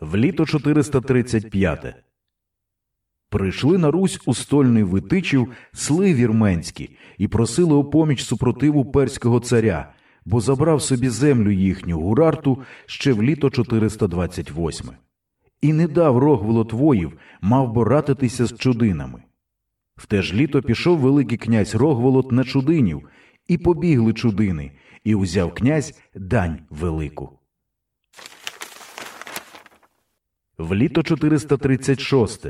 В літо 435 Прийшли на Русь у стольний витичів сли вірменські і просили о поміч супротиву перського царя, бо забрав собі землю їхню гурарту ще в літо 428. І не дав Рогволод воїв, мав боратитися з чудинами. В те ж літо пішов Великий князь Рогволод на чудинів, і побігли чудини, і узяв князь дань велику. В літо 436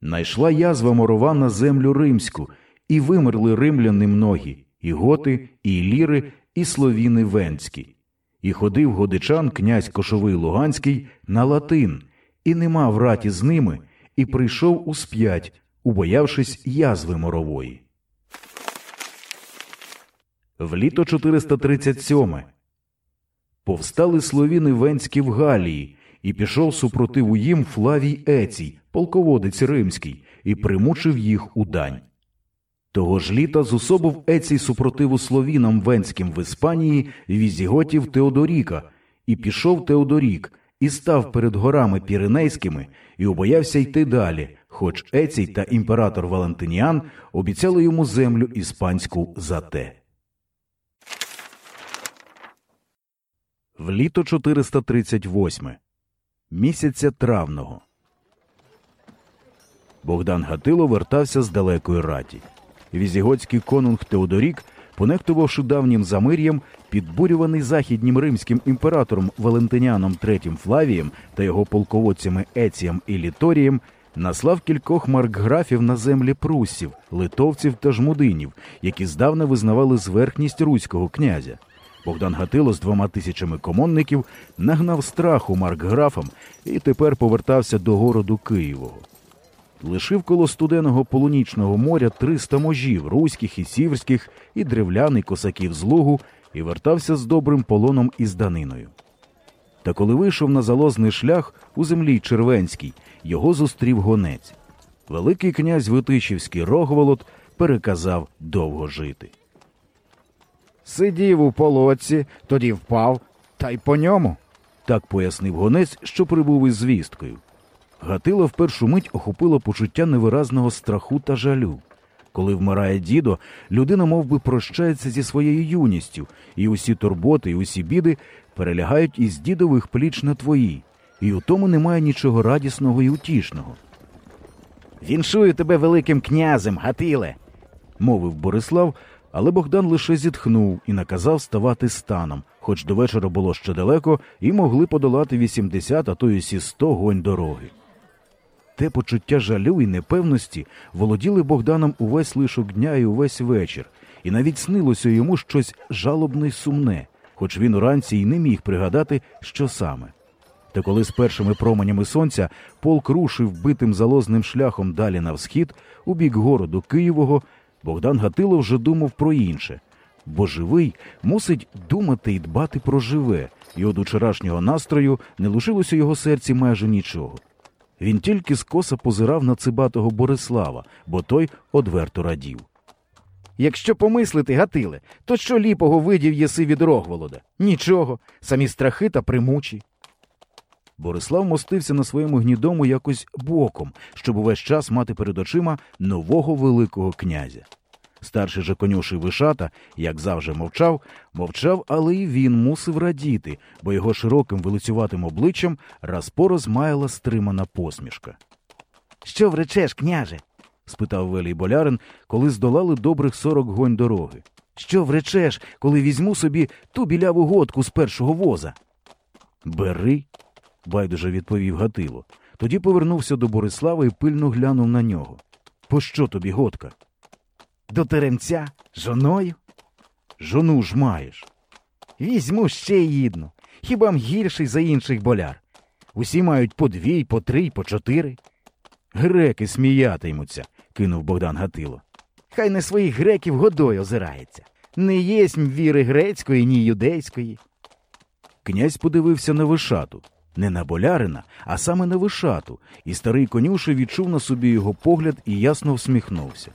Найшла язва морова на землю римську, і вимерли римляни многі, і готи, і ліри, і словіни венські. І ходив годичан князь Кошовий Луганський на латин, і не мав раті з ними, і прийшов усп'ять, убоявшись язви морової. В літо 437 повстали словіни венські в Галії, і пішов супротиву їм Флавій Ецій, полководець римський, і примучив їх у дань. Того ж літа зусобив Ецій супротиву словінам венським в Іспанії візіготів Теодоріка, і пішов Теодорік, і став перед горами Піренейськими, і обоявся йти далі, хоч Ецій та імператор Валентиніан обіцяли йому землю іспанську за те. В літо 438 місяця травного. Богдан Гатило вертався з далекої раті. Візіготський конунг Теодорік, понехтувавши давнім замир'ям, підбурюваний західнім римським імператором Валентиняном III Флавієм та його полководцями Ецієм і Літорієм, наслав кількох маркграфів на землі прусів, литовців та жмудинів, які здавна визнавали зверхність руського князя. Богдан Гатило з двома тисячами комонників нагнав страху маркграфам і тепер повертався до городу Києвого. Лишив коло студеного полунічного моря триста можів руських і сіверських, і древлян, косаків з лугу, і вертався з добрим полоном і з даниною. Та коли вийшов на залозний шлях у землі Червенській, його зустрів гонець. Великий князь Витичівський Рогволод переказав довго жити. Сидів у полоці, тоді впав, та й по ньому. Так пояснив гонець, що прибув із звісткою. Гатила в першу мить охопило почуття невиразного страху та жалю. Коли вмирає дідо, людина мов би, прощається зі своєю юністю, і усі турботи, і усі біди перелягають із дідових пліч на твої, і у тому немає нічого радісного і утішного. Віншую тебе великим князем, Гатиле. мовив Борислав, але Богдан лише зітхнув і наказав ставати станом, хоч до вечора було ще далеко, і могли подолати 80, а то й усі 100 гонь дороги. Те почуття жалю і непевності володіли Богданом увесь лишок дня і увесь вечір, і навіть снилося йому щось жалобне й сумне, хоч він уранці й не міг пригадати, що саме. Та коли з першими променями сонця полк рушив битим залозним шляхом далі на всхід, у бік городу Києвого, Богдан Гатило вже думав про інше, бо живий мусить думати і дбати про живе, і від учорашнього настрою не лишилося його серці майже нічого. Він тільки скоса позирав на цибатого Борислава, бо той одверто радів. Якщо помислити, Гатиле, то що ліпого видів єси від Рогволода? Нічого, самі страхи та примучі. Борислав мостився на своєму гнідому якось боком, щоб увесь час мати перед очима нового Великого князя. Старший же конюший Вишата, як завжди мовчав, мовчав, але й він мусив радіти, бо його широким вилицюватим обличчям раз по раз маяла стримана посмішка. Що вречеш, княже? спитав велій болярин, коли здолали добрих сорок гонь дороги. Що вречеш, коли візьму собі ту біляву годку з першого воза? Бери, байдуже відповів Гатило. Тоді повернувся до Борислава і пильно глянув на нього. Пощо тобі годка? До теремця? Жоною? Жону ж маєш. Візьму ще й їдну. Хіба м гірший за інших боляр? Усі мають по дві, по три, по чотири. Греки сміятимуться, кинув Богдан Гатило. Хай не своїх греків годою озирається. Не єсмь віри грецької, ні юдейської. Князь подивився на вишату, не на болярина, а саме на вишату, і старий конюший відчув на собі його погляд і ясно всміхнувся.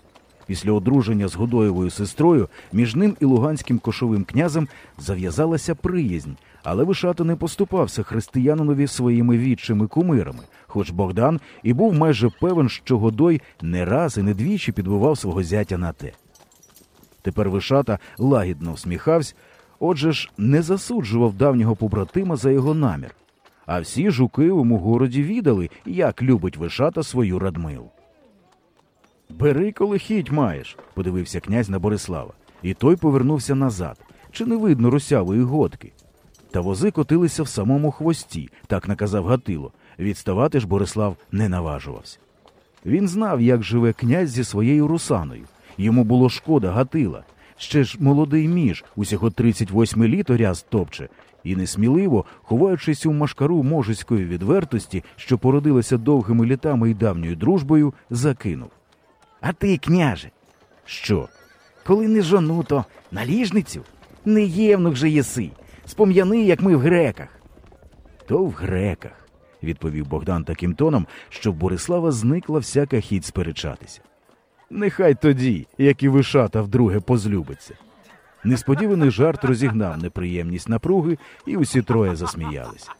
Після одруження з Годоєвою сестрою між ним і луганським кошовим князем зав'язалася приязнь, але Вишата не поступався християнинові своїми відчими кумирами, хоч Богдан і був майже певен, що Годой не раз і не двічі підбивав свого зятя на те. Тепер Вишата лагідно всміхався, отже ж не засуджував давнього побратима за його намір. А всі жуки у городі відали, як любить Вишата свою Радмилу. Бери, коли хіть маєш, подивився князь на Борислава, і той повернувся назад. Чи не видно русявої годки? Та вози котилися в самому хвості, так наказав Гатило. Відставати ж Борислав не наважувався. Він знав, як живе князь зі своєю русаною. Йому було шкода Гатила. Ще ж молодий між, усього 38 літ оряз топче, і несміливо, ховаючись у машкару можицької відвертості, що породилася довгими літами і давньою дружбою, закинув. А ти, княже, Що? коли не жону, то наліжницю? Не євнух же єси. Спом'яни, як ми в греках. То в греках, відповів Богдан таким тоном, що в Борислава зникла всяка хідь сперечатися. Нехай тоді, як і вишата вдруге позлюбиться. Несподіваний жарт розігнав неприємність напруги, і усі троє засміялися.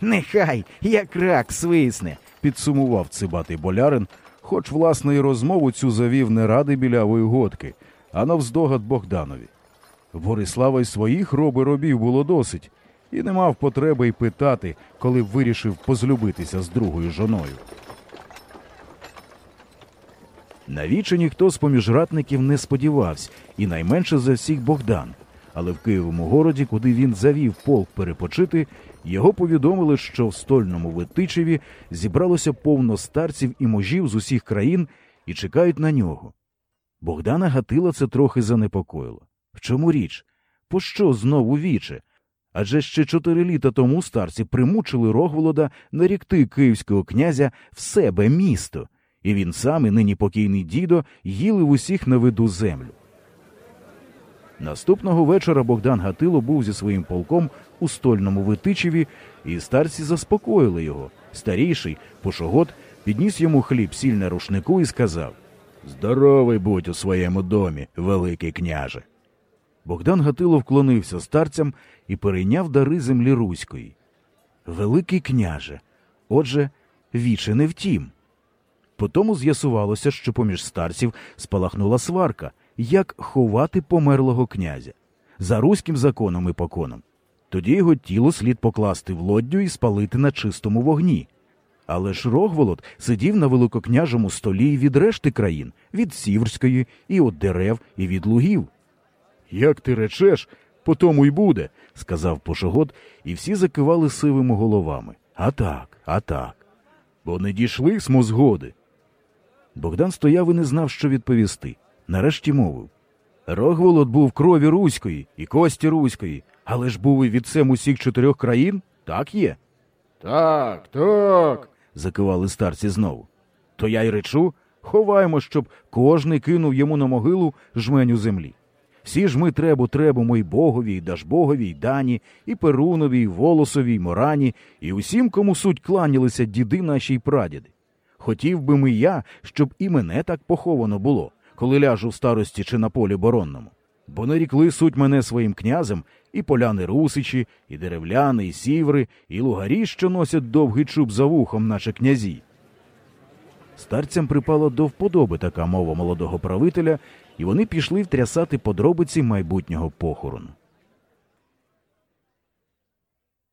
Нехай, як рак свисне. Підсумував цибатий болярин, хоч власне і розмову цю завів не ради білявої годки, а навздогад Богданові. Борислава й своїх роби робів було досить, і не мав потреби й питати, коли б вирішив позлюбитися з другою жоною. На вічі ніхто з поміж ратників не сподівався, і найменше за всіх Богдан. Але в Києвому городі, куди він завів полк перепочити, його повідомили, що в стольному Витичеві зібралося повно старців і можів з усіх країн і чекають на нього. Богдана Гатила це трохи занепокоїло. В чому річ? Пощо знову віче? Адже ще чотири літа тому старці примучили Рогволода нарікти київського князя в себе місто, і він сам і нині покійний дідо їли в усіх на виду землю. Наступного вечора Богдан Гатило був зі своїм полком у стольному Витичеві, і старці заспокоїли його. Старіший, Пошогод, підніс йому хліб сіль на рушнику і сказав Здоровий будь у своєму домі, великий княже. Богдан Гатило вклонився старцям і перейняв дари землі Руської. Великий княже. Отже, віче не втім. Потому з'ясувалося, що поміж старців спалахнула сварка, як ховати померлого князя за руським законом і поконом. Тоді його тіло слід покласти в лоддю і спалити на чистому вогні. Але ж Рогволод сидів на великокняжому столі від решти країн, від Сіверської, і від дерев, і від лугів. Як ти речеш, по тому й буде, сказав Пошогод, і всі закивали сивими головами. А так, а так. Бо не дійшли смо згоди. Богдан стояв і не знав, що відповісти. Нарешті мовив. Рогволод був крові Руської і кості Руської, але ж був і відцем усіх чотирьох країн, так є? Так, так. закивали старці знову. То я й речу, ховаємо, щоб кожний кинув йому на могилу жменю землі. Всі ж ми требу требумо й Богові, й Дажбогові, й Дані, і Перунові, й Волосові, й Морані, і усім, кому суть кланялися діди наші й прадіди. Хотів би ми я, щоб і мене так поховано було, коли ляжу в старості чи на полі боронному. Бо нарікли суть мене своїм князем і поляни русичі, і деревляни, і сіври, і лугарі, що носять довгий чуб за вухом, наче князі. Старцям припало до вподоби така мова молодого правителя, і вони пішли втрясати подробиці майбутнього похорону.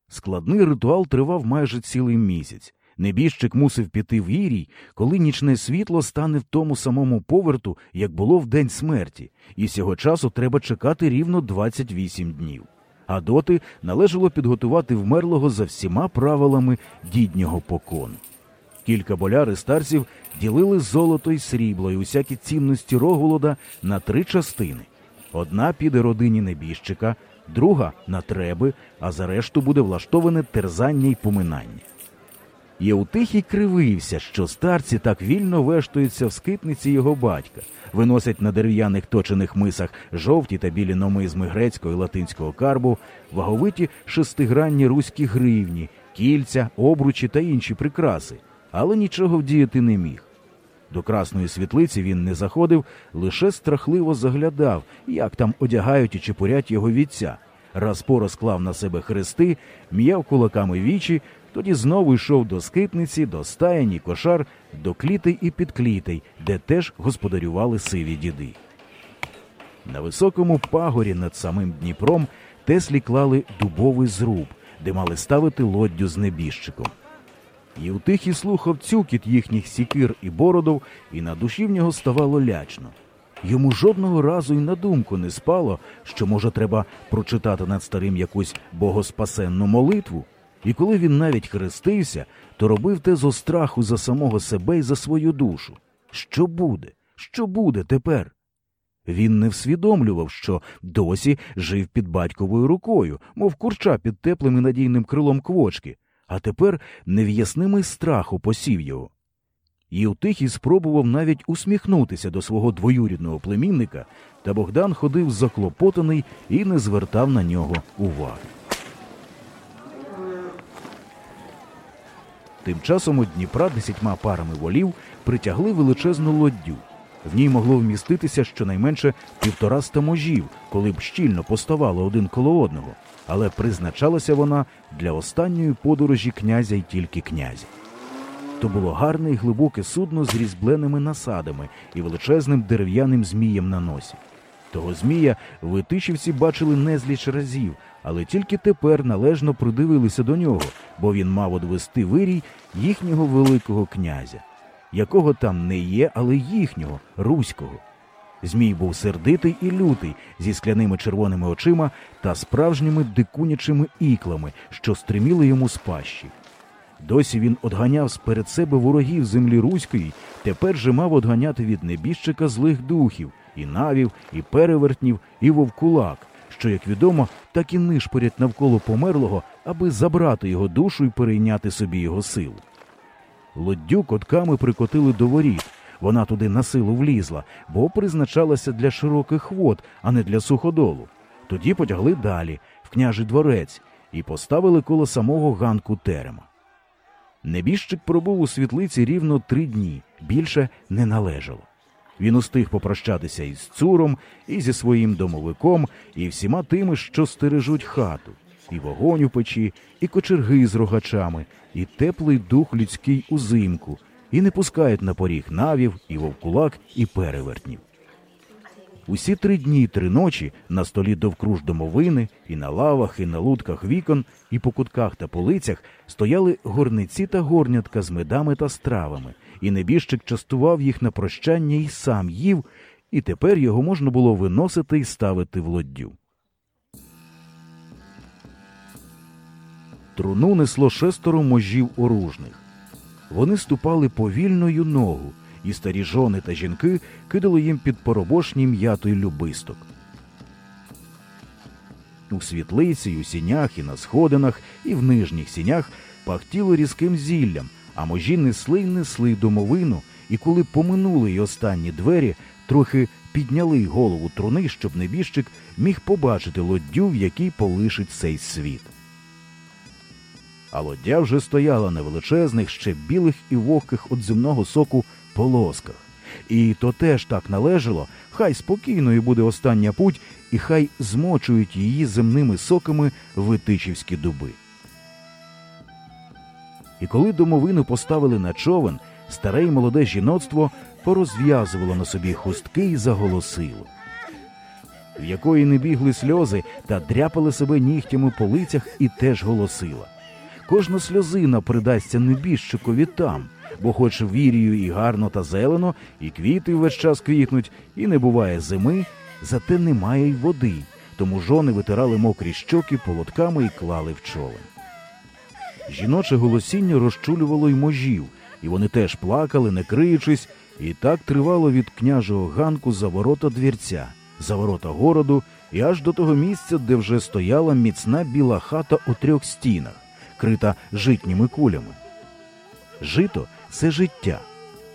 Складний ритуал тривав майже цілий місяць. Небіжчик мусив піти в Ірій, коли нічне світло стане в тому самому поверту, як було в день смерті, і цього часу треба чекати рівно 28 днів. А доти належало підготувати вмерлого за всіма правилами діднього покону. Кілька боляр і старців ділили золото й срібло і усякі цінності Рогволода на три частини. Одна піде родині небіжчика, друга на треби, а за решту буде влаштоване терзання й поминання. Євтихій кривився, що старці так вільно вештуються в скитниці його батька, виносять на дерев'яних точених мисах жовті та білі номизми грецького і латинського карбу, ваговиті шестигранні руські гривні, кільця, обручі та інші прикраси, але нічого вдіяти не міг. До красної світлиці він не заходив, лише страхливо заглядав, як там одягають і чепурять його вітця. Раз порозклав на себе хрести, м'яв кулаками вічі, тоді знову йшов до скитниці, до стаяні, кошар, до клітей і підклітей, де теж господарювали сиві діди. На високому пагорі над самим Дніпром Теслі клали дубовий зруб, де мали ставити лоддю з небіжчиком. І утихий слухав цюкіт їхніх сікир і бородов, і на душі в нього ставало лячно. Йому жодного разу й на думку не спало, що, може, треба прочитати над старим якусь богоспасенну молитву. І коли він навіть хрестився, то робив те зо страху за самого себе і за свою душу. Що буде? Що буде тепер? Він не всвідомлював, що досі жив під батьковою рукою, мов курча під теплим і надійним крилом квочки, а тепер нев'яснимий страх опосів його. Євтихій спробував навіть усміхнутися до свого двоюрідного племінника, та Богдан ходив заклопотаний і не звертав на нього уваги. Тим часом у Дніпра десятьма парами волів притягли величезну лоддю. В ній могло вміститися щонайменше півтораста можів, коли б щільно поставало один коло одного, але призначалася вона для останньої подорожі князя й тільки князя. То було гарне й глибоке судно з різьбленими насадами і величезним дерев'яним змієм на носі. Того змія витичівці бачили незліч разів, але тільки тепер належно придивилися до нього, бо він мав одвести вирій їхнього великого князя, якого там не є, але їхнього, руського. Змій був сердитий і лютий, зі скляними червоними очима та справжніми дикунячими іклами, що стриміли йому з пащі. Досі він одганяв сперед себе ворогів землі руської, тепер же мав одганяти від небіжчика злих духів, і навів, і перевертнів, і вовкулак, що, як відомо, так і нишпорять навколо померлого, аби забрати його душу і перейняти собі його силу. Лоддю котками прикотили до воріт. Вона туди на силу влізла, бо призначалася для широких вод, а не для суходолу. Тоді потягли далі, в княжий дворець, і поставили коло самого ганку терема. Небіжчик пробув у світлиці рівно три дні, більше не належало. Він устиг попрощатися із цуром, і зі своїм домовиком, і всіма тими, що стережуть хату, і вогонь у печі, і кочерги з рогачами, і теплий дух людський узимку, і не пускають на поріг навів, і вовкулак, і перевертнів. Усі три дні й три ночі на столі довкруж домовини, і на лавах, і на лутках вікон, і по кутках та полицях стояли горниці та горнятка з медами та стравами, і небіжчик частував їх на прощання і сам їв, і тепер його можна було виносити і ставити в лоддю. Труну несло шестеро можів оружних. Вони ступали повільною ногу, і старі жони та жінки кидали їм під поробошні м'ято й любисток. У світлиці, у сінях, і на сходинах, і в нижніх сінях пахтіло різким зіллям, а можі несли й несли домовину, і коли поминули й останні двері, трохи підняли голову труни, щоб небіжчик міг побачити лоддю, в якій полишить цей світ. А лоддя вже стояла на величезних, ще білих і вогких від земного соку полосках. І то теж так належало, хай спокійною буде остання путь, і хай змочують її земними соками витичівські дуби. І коли домовину поставили на човен, старе й молоде жіноцтво порозв'язувало на собі хустки і заголосило. В якої не бігли сльози та дряпали себе нігтями по лицях і теж голосила. Кожна сльозина придасться небіжчикові там, бо хоч вірію і гарно та зелено, і квіти весь час квітнуть, і не буває зими, зате немає й води, тому жони витирали мокрі щоки полотками і клали в човен. Жіноче голосіння розчулювало й можів, і вони теж плакали, не криючись, і так тривало від княжого ганку за ворота двірця, за ворота городу і аж до того місця, де вже стояла міцна біла хата у трьох стінах, крита житніми кулями. Жито це життя.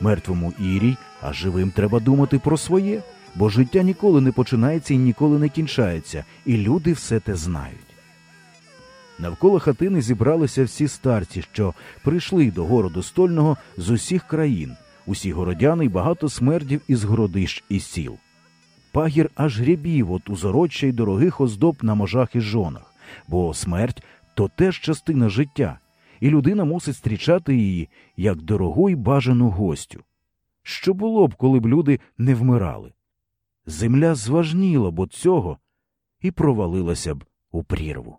Мертвому ірій, а живим треба думати про своє, бо життя ніколи не починається і ніколи не кінчається, і люди все те знають. Навколо хатини зібралися всі старці, що прийшли до городу стольного з усіх країн, усі городяни й багато смердів із городищ і сіл. Пагір аж грібів от узороччя й дорогих оздоб на можах і жонах, бо смерть то теж частина життя, і людина мусить зустрічати її як дорогу й бажану гостю. Що було б, коли б люди не вмирали? Земля зважніла б от цього і провалилася б у прірву.